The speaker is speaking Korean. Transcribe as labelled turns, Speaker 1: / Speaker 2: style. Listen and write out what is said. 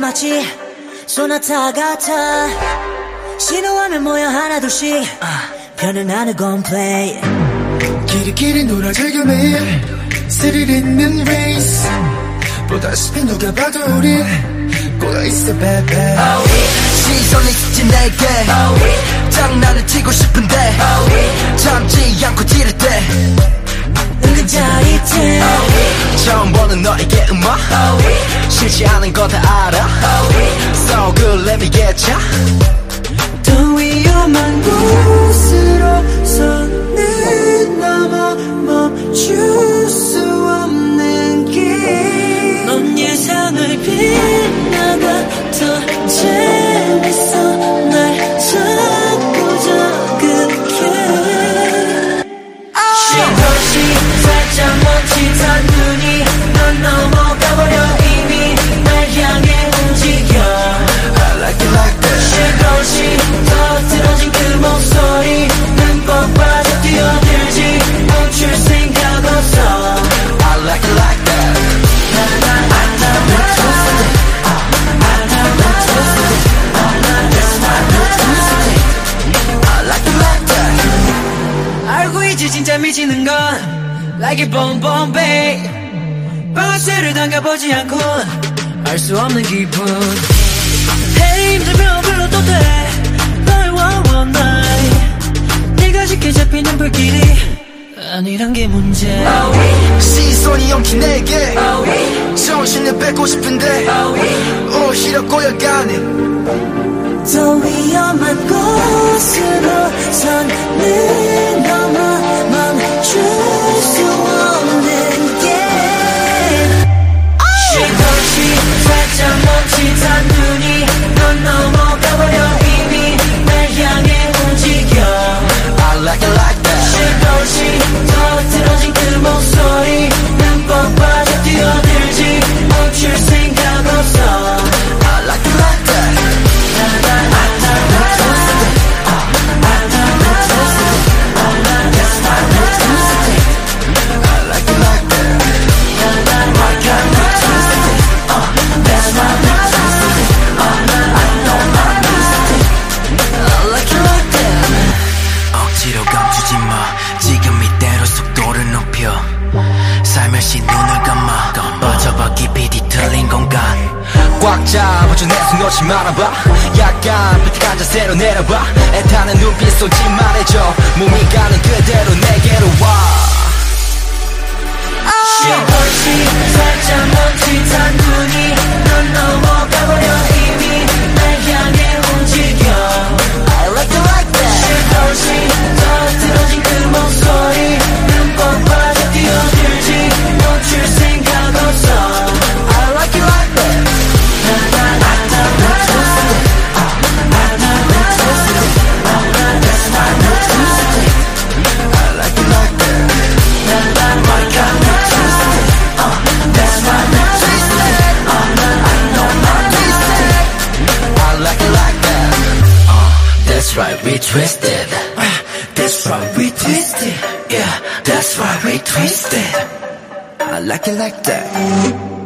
Speaker 1: 마치 소나타 같아. 신호하면 모여 하나 둘씩. 편은 하는 건 플레이.
Speaker 2: 길이길이 놀아 즐겨 매일 스릴 있는 레이스. 보다시피 누가 봐도 우린 꼬여 있어 baby
Speaker 3: 시선이 스친 내게 장난을 치고 싶은데 참지 않고 지를 때
Speaker 1: 은근 짜릿해.
Speaker 3: 처음 보는 너에게 음악 싫지 않은 거 다 알아? So good let me get ya.
Speaker 1: 더 위험한 곳으로 손을 넘어 멈출 미치는 건 Like it boom boom babe. 방아쇠를 당겨보지 않고 알 수 없는 기분. Hey 힘들면 불러도 돼. one one night 네가 쉽게 잡히는 불길이 아니란 게 문제.
Speaker 3: 시선이 엉킨 내게 정신을 뺏고 싶은데 오히려 꼬여가네.
Speaker 1: 더 위험한 곳으로 선을
Speaker 3: 살며시 눈을 감아 빠져봐 깊이 뒤틀린 공간 꽉 잡아줘 내손 놓지 말아봐. 약간 비틀한 자세로 내려봐. 애타는 눈빛 쏘지 말해줘. 몸이 가는 그대로 내게로 와.
Speaker 1: 쉴것이 살짝 멈칫한 눈이 넌 넘어
Speaker 3: That's right, we twisted. That's right, we twisted. Yeah, that's right, we twisted. I like it like that